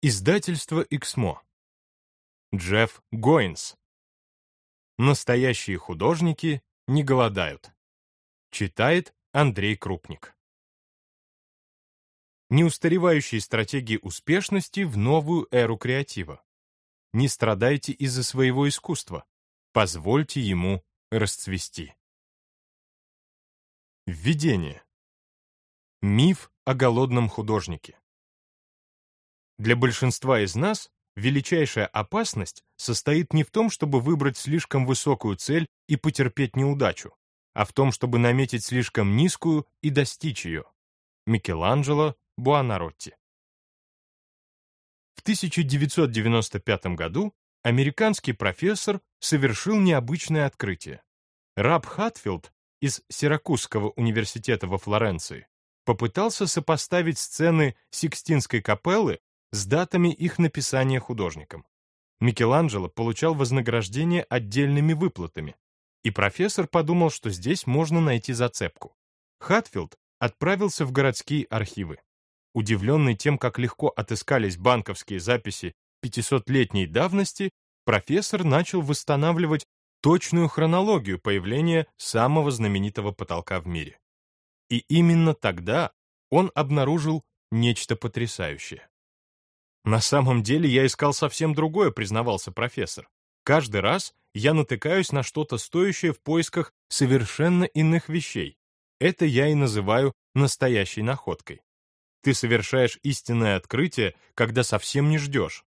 Издательство «Эксмо». Джефф Гойнс. Настоящие художники не голодают. Читает Андрей Крупник. Неустаревающие стратегии успешности в новую эру креатива. Не страдайте из-за своего искусства. Позвольте ему расцвести. Введение. Миф о голодном художнике. Для большинства из нас величайшая опасность состоит не в том, чтобы выбрать слишком высокую цель и потерпеть неудачу, а в том, чтобы наметить слишком низкую и достичь ее. Микеланджело Буонаротти. В 1995 году американский профессор совершил необычное открытие. Раб Хатфилд из Сиракузского университета во Флоренции попытался сопоставить сцены Сикстинской капеллы с датами их написания художником. Микеланджело получал вознаграждение отдельными выплатами, и профессор подумал, что здесь можно найти зацепку. Хатфилд отправился в городские архивы. Удивленный тем, как легко отыскались банковские записи 500-летней давности, профессор начал восстанавливать точную хронологию появления самого знаменитого потолка в мире. И именно тогда он обнаружил нечто потрясающее. На самом деле я искал совсем другое, признавался профессор. Каждый раз я натыкаюсь на что-то стоящее в поисках совершенно иных вещей. Это я и называю настоящей находкой. Ты совершаешь истинное открытие, когда совсем не ждешь.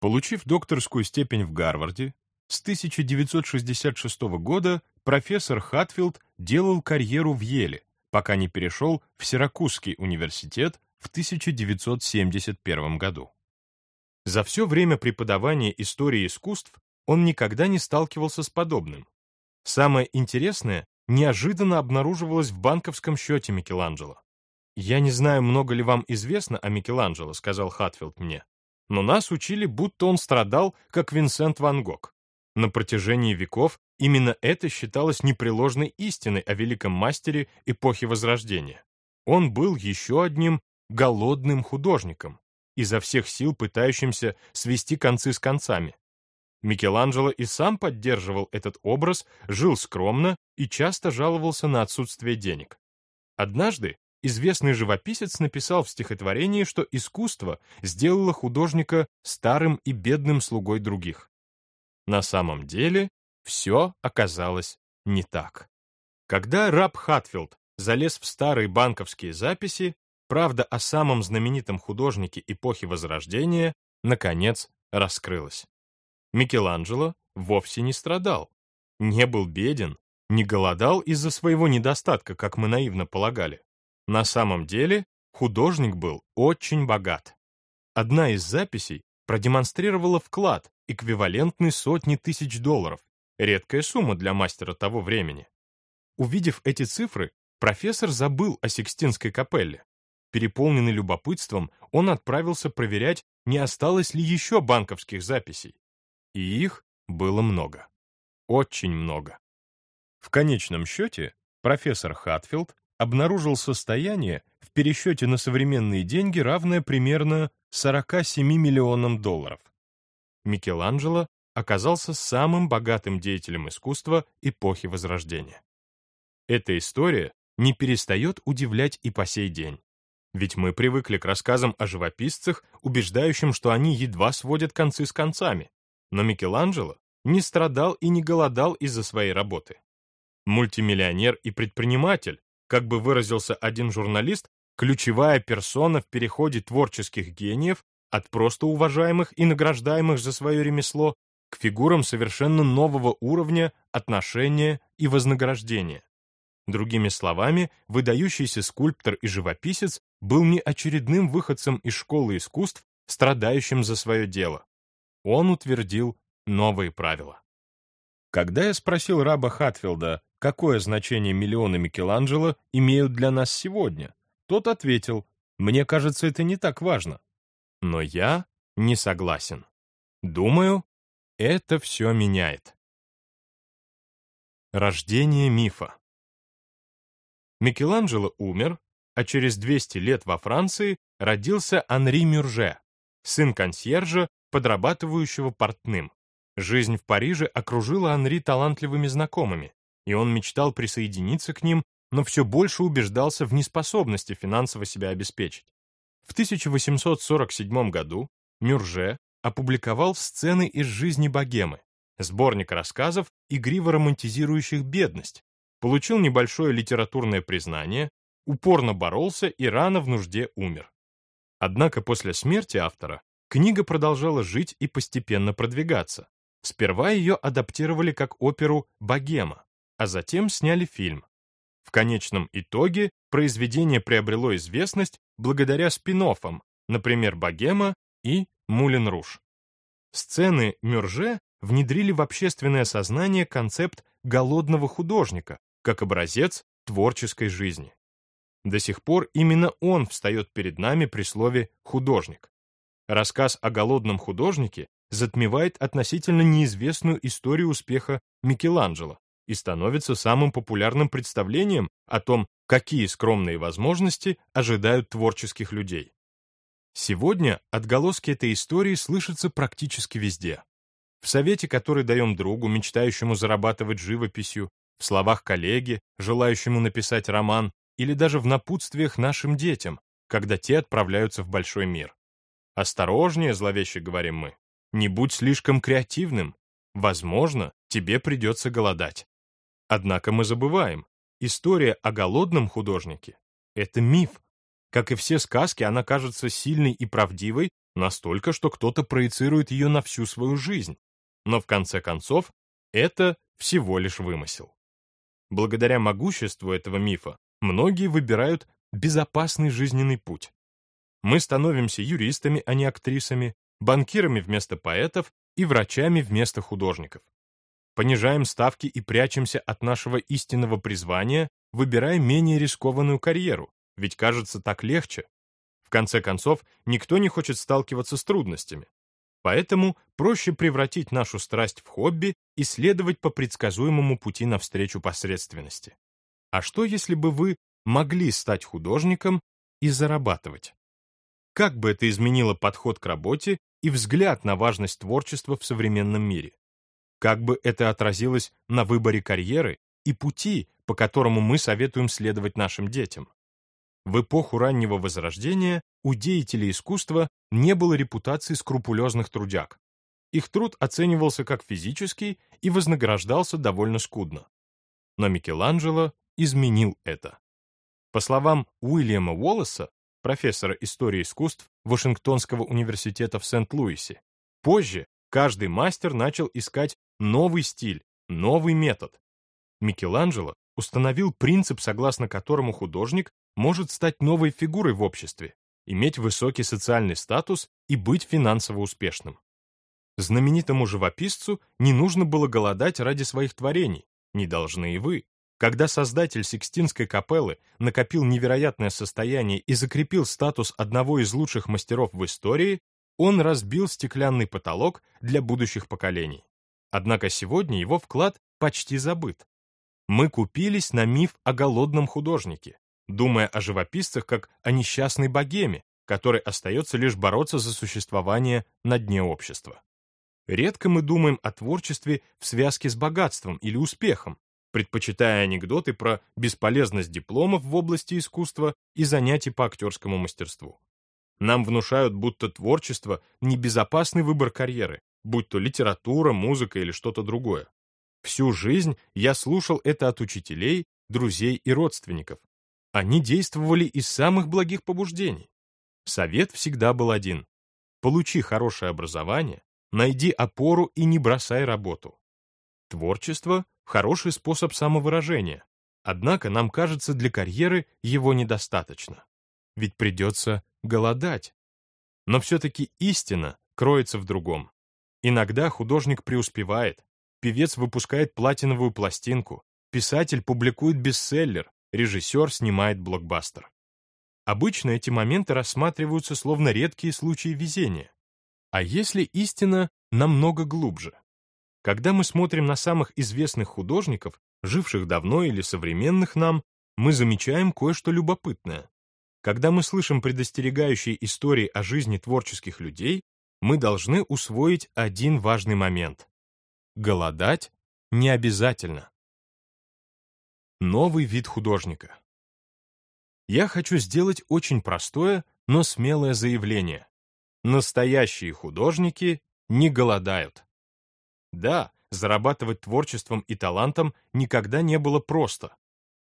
Получив докторскую степень в Гарварде, с 1966 года профессор Хатфилд делал карьеру в Йеле, пока не перешел в Сиракузский университет в 1971 году. За все время преподавания истории искусств он никогда не сталкивался с подобным. Самое интересное неожиданно обнаруживалось в банковском счете Микеланджело. «Я не знаю, много ли вам известно о Микеланджело», — сказал Хатфилд мне, «но нас учили, будто он страдал, как Винсент Ван Гог. На протяжении веков именно это считалось непреложной истиной о великом мастере эпохи Возрождения. Он был еще одним голодным художником, изо всех сил пытающимся свести концы с концами. Микеланджело и сам поддерживал этот образ, жил скромно и часто жаловался на отсутствие денег. Однажды известный живописец написал в стихотворении, что искусство сделало художника старым и бедным слугой других. На самом деле все оказалось не так. Когда раб Хатфилд залез в старые банковские записи, правда о самом знаменитом художнике эпохи Возрождения наконец раскрылась. Микеланджело вовсе не страдал, не был беден, не голодал из-за своего недостатка, как мы наивно полагали. На самом деле художник был очень богат. Одна из записей продемонстрировала вклад, эквивалентный сотни тысяч долларов, редкая сумма для мастера того времени. Увидев эти цифры, профессор забыл о Сикстинской капелле. Переполненный любопытством, он отправился проверять, не осталось ли еще банковских записей. И их было много. Очень много. В конечном счете, профессор Хатфилд обнаружил состояние в пересчете на современные деньги, равное примерно 47 миллионам долларов. Микеланджело оказался самым богатым деятелем искусства эпохи Возрождения. Эта история не перестает удивлять и по сей день. Ведь мы привыкли к рассказам о живописцах, убеждающим, что они едва сводят концы с концами. Но Микеланджело не страдал и не голодал из-за своей работы. Мультимиллионер и предприниматель, как бы выразился один журналист, ключевая персона в переходе творческих гениев от просто уважаемых и награждаемых за свое ремесло к фигурам совершенно нового уровня отношения и вознаграждения. Другими словами, выдающийся скульптор и живописец был не очередным выходцем из школы искусств, страдающим за свое дело. Он утвердил новые правила. Когда я спросил раба Хатфилда, какое значение миллионы Микеланджело имеют для нас сегодня, тот ответил, «Мне кажется, это не так важно». Но я не согласен. Думаю, это все меняет. Рождение мифа Микеланджело умер, а через 200 лет во Франции родился Анри Мюрже, сын консьержа, подрабатывающего портным. Жизнь в Париже окружила Анри талантливыми знакомыми, и он мечтал присоединиться к ним, но все больше убеждался в неспособности финансово себя обеспечить. В 1847 году Мюрже опубликовал «Сцены из жизни богемы», сборник рассказов, игриво романтизирующих бедность, получил небольшое литературное признание, упорно боролся и рано в нужде умер. Однако после смерти автора книга продолжала жить и постепенно продвигаться. Сперва ее адаптировали как оперу «Богема», а затем сняли фильм. В конечном итоге произведение приобрело известность благодаря спин например, «Богема» и «Мулен Руж». Сцены Мюрже внедрили в общественное сознание концепт голодного художника как образец творческой жизни. До сих пор именно он встает перед нами при слове «художник». Рассказ о голодном художнике затмевает относительно неизвестную историю успеха Микеланджело и становится самым популярным представлением о том, какие скромные возможности ожидают творческих людей. Сегодня отголоски этой истории слышатся практически везде. В совете, который даем другу, мечтающему зарабатывать живописью, в словах коллеги, желающему написать роман, или даже в напутствиях нашим детям, когда те отправляются в большой мир. Осторожнее, зловеще говорим мы, не будь слишком креативным. Возможно, тебе придется голодать. Однако мы забываем, история о голодном художнике — это миф. Как и все сказки, она кажется сильной и правдивой настолько, что кто-то проецирует ее на всю свою жизнь. Но в конце концов, это всего лишь вымысел. Благодаря могуществу этого мифа многие выбирают безопасный жизненный путь. Мы становимся юристами, а не актрисами, банкирами вместо поэтов и врачами вместо художников. Понижаем ставки и прячемся от нашего истинного призвания, выбирая менее рискованную карьеру, ведь кажется так легче. В конце концов, никто не хочет сталкиваться с трудностями. Поэтому проще превратить нашу страсть в хобби и следовать по предсказуемому пути навстречу посредственности. А что, если бы вы могли стать художником и зарабатывать? Как бы это изменило подход к работе и взгляд на важность творчества в современном мире? Как бы это отразилось на выборе карьеры и пути, по которому мы советуем следовать нашим детям? В эпоху раннего Возрождения у деятелей искусства не было репутации скрупулезных трудяг. Их труд оценивался как физический и вознаграждался довольно скудно. Но Микеланджело изменил это. По словам Уильяма Уоллеса, профессора истории искусств Вашингтонского университета в Сент-Луисе, позже каждый мастер начал искать новый стиль, новый метод. Микеланджело установил принцип, согласно которому художник может стать новой фигурой в обществе, иметь высокий социальный статус и быть финансово успешным. Знаменитому живописцу не нужно было голодать ради своих творений, не должны и вы. Когда создатель Сикстинской капеллы накопил невероятное состояние и закрепил статус одного из лучших мастеров в истории, он разбил стеклянный потолок для будущих поколений. Однако сегодня его вклад почти забыт. Мы купились на миф о голодном художнике, думая о живописцах как о несчастной богеме, которой остается лишь бороться за существование на дне общества. Редко мы думаем о творчестве в связке с богатством или успехом, предпочитая анекдоты про бесполезность дипломов в области искусства и занятий по актерскому мастерству. Нам внушают, будто творчество — небезопасный выбор карьеры, будь то литература, музыка или что-то другое. Всю жизнь я слушал это от учителей, друзей и родственников. Они действовали из самых благих побуждений. Совет всегда был один. Получи хорошее образование, найди опору и не бросай работу. Творчество хороший способ самовыражения, однако нам кажется, для карьеры его недостаточно. Ведь придется голодать. Но все-таки истина кроется в другом. Иногда художник преуспевает, певец выпускает платиновую пластинку, писатель публикует бестселлер, режиссер снимает блокбастер. Обычно эти моменты рассматриваются словно редкие случаи везения. А если истина намного глубже? Когда мы смотрим на самых известных художников, живших давно или современных нам, мы замечаем кое-что любопытное. Когда мы слышим предостерегающие истории о жизни творческих людей, мы должны усвоить один важный момент. Голодать не обязательно. Новый вид художника. Я хочу сделать очень простое, но смелое заявление. Настоящие художники не голодают. Да, зарабатывать творчеством и талантом никогда не было просто.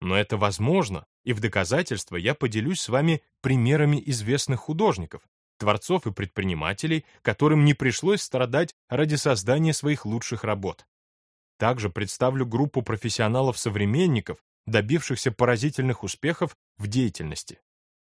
Но это возможно, и в доказательство я поделюсь с вами примерами известных художников, творцов и предпринимателей, которым не пришлось страдать ради создания своих лучших работ. Также представлю группу профессионалов-современников, добившихся поразительных успехов в деятельности.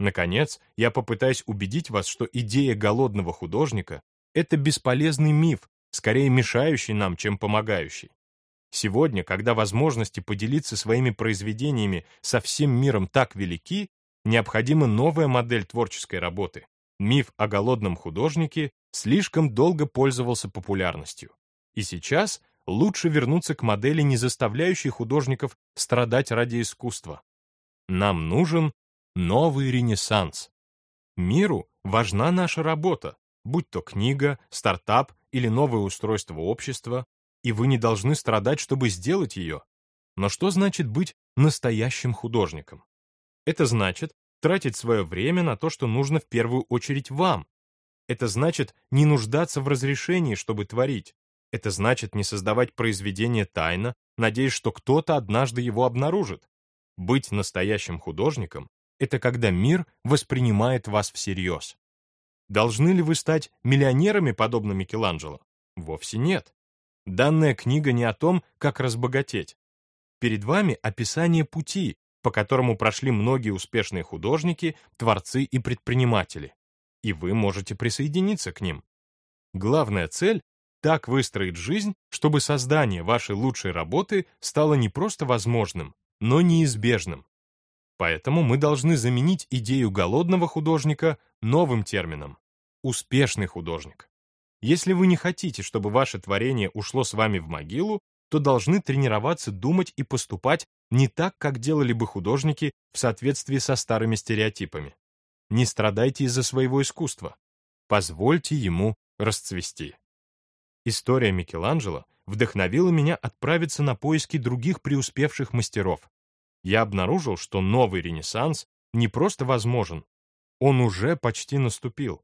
Наконец, я попытаюсь убедить вас, что идея голодного художника — это бесполезный миф, скорее мешающий нам, чем помогающий. Сегодня, когда возможности поделиться своими произведениями со всем миром так велики, необходима новая модель творческой работы. Миф о голодном художнике слишком долго пользовался популярностью. И сейчас лучше вернуться к модели, не заставляющей художников страдать ради искусства. Нам нужен новый ренессанс. Миру важна наша работа, будь то книга, стартап или новое устройство общества, и вы не должны страдать, чтобы сделать ее. Но что значит быть настоящим художником? Это значит тратить свое время на то, что нужно в первую очередь вам. Это значит не нуждаться в разрешении, чтобы творить. Это значит не создавать произведение тайно, надеясь, что кто-то однажды его обнаружит. Быть настоящим художником — это когда мир воспринимает вас всерьез. Должны ли вы стать миллионерами, подобно Микеланджело? Вовсе нет. Данная книга не о том, как разбогатеть. Перед вами описание пути, по которому прошли многие успешные художники, творцы и предприниматели. И вы можете присоединиться к ним. Главная цель — так выстроить жизнь, чтобы создание вашей лучшей работы стало не просто возможным, но неизбежным. Поэтому мы должны заменить идею голодного художника новым термином — успешный художник. Если вы не хотите, чтобы ваше творение ушло с вами в могилу, то должны тренироваться думать и поступать не так, как делали бы художники в соответствии со старыми стереотипами. Не страдайте из-за своего искусства. Позвольте ему расцвести. История Микеланджело вдохновила меня отправиться на поиски других преуспевших мастеров. Я обнаружил, что новый ренессанс не просто возможен, он уже почти наступил.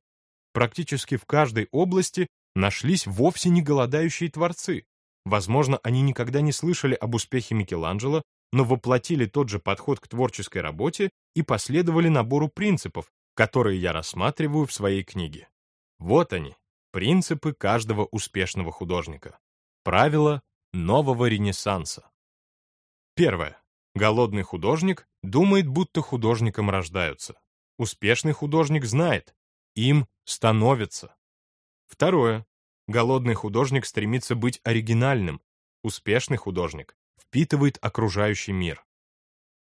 Практически в каждой области нашлись вовсе не голодающие творцы. Возможно, они никогда не слышали об успехе Микеланджело, но воплотили тот же подход к творческой работе и последовали набору принципов, которые я рассматриваю в своей книге. Вот они, принципы каждого успешного художника. Правила нового ренессанса. Первое. Голодный художник думает, будто художником рождаются. Успешный художник знает, им становится. Второе. Голодный художник стремится быть оригинальным. Успешный художник впитывает окружающий мир.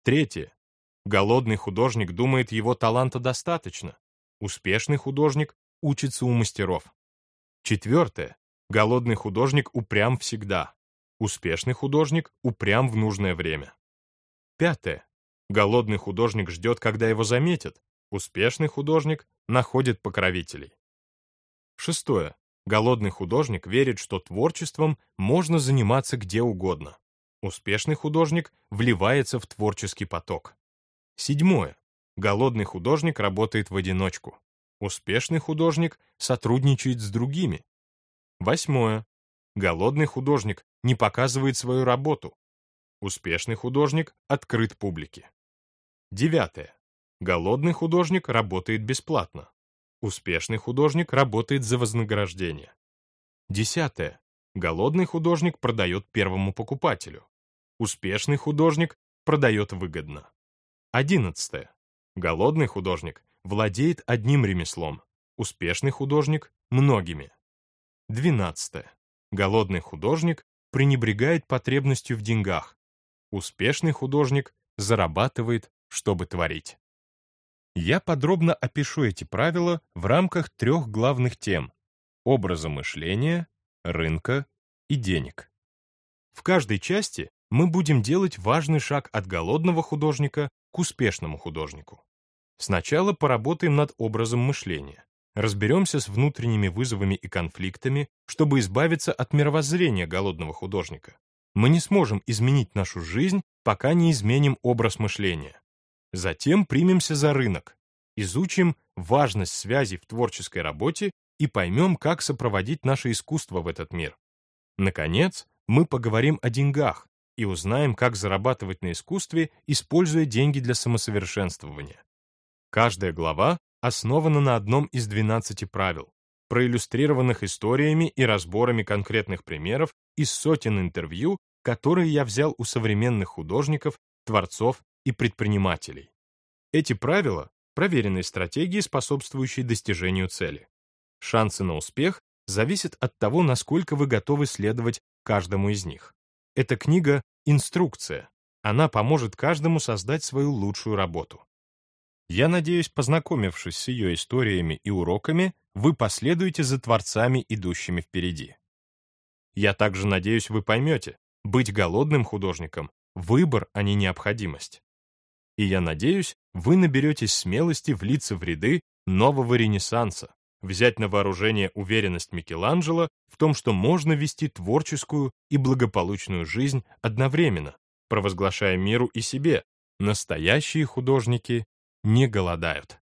Третье. Голодный художник думает, его таланта достаточно. Успешный художник учится у мастеров. Четвертое. Голодный художник упрям всегда. Успешный художник упрям в нужное время. Пятое. Голодный художник ждет, когда его заметят. Успешный художник находит покровителей. Шестое. Голодный художник верит, что творчеством можно заниматься где угодно. Успешный художник вливается в творческий поток. Седьмое. Голодный художник работает в одиночку. Успешный художник сотрудничает с другими. Восьмое. Голодный художник не показывает свою работу. Успешный художник открыт публике. Девятое. Голодный художник работает бесплатно. Успешный художник работает за вознаграждение. Десятое. Голодный художник продает первому покупателю. Успешный художник продает выгодно. Одиннадцатое. Голодный художник владеет одним ремеслом, успешный художник — многими. Двенадцатое. Голодный художник пренебрегает потребностью в деньгах. Успешный художник зарабатывает, чтобы творить. Я подробно опишу эти правила в рамках трех главных тем — образа мышления, рынка и денег. В каждой части мы будем делать важный шаг от голодного художника к успешному художнику. Сначала поработаем над образом мышления. Разберемся с внутренними вызовами и конфликтами, чтобы избавиться от мировоззрения голодного художника. Мы не сможем изменить нашу жизнь, пока не изменим образ мышления. Затем примемся за рынок, изучим важность связей в творческой работе и поймем, как сопроводить наше искусство в этот мир. Наконец, мы поговорим о деньгах и узнаем, как зарабатывать на искусстве, используя деньги для самосовершенствования. Каждая глава основана на одном из 12 правил, проиллюстрированных историями и разборами конкретных примеров из сотен интервью, которые я взял у современных художников, творцов и предпринимателей. Эти правила — проверенные стратегии, способствующие достижению цели. Шансы на успех зависят от того, насколько вы готовы следовать каждому из них. Эта книга — инструкция. Она поможет каждому создать свою лучшую работу. Я надеюсь, познакомившись с ее историями и уроками, вы последуете за творцами, идущими впереди. Я также надеюсь, вы поймете, быть голодным художником — выбор, а не необходимость. И я надеюсь, вы наберетесь смелости влиться в ряды нового ренессанса, взять на вооружение уверенность Микеланджело в том, что можно вести творческую и благополучную жизнь одновременно, провозглашая миру и себе, настоящие художники не голодают.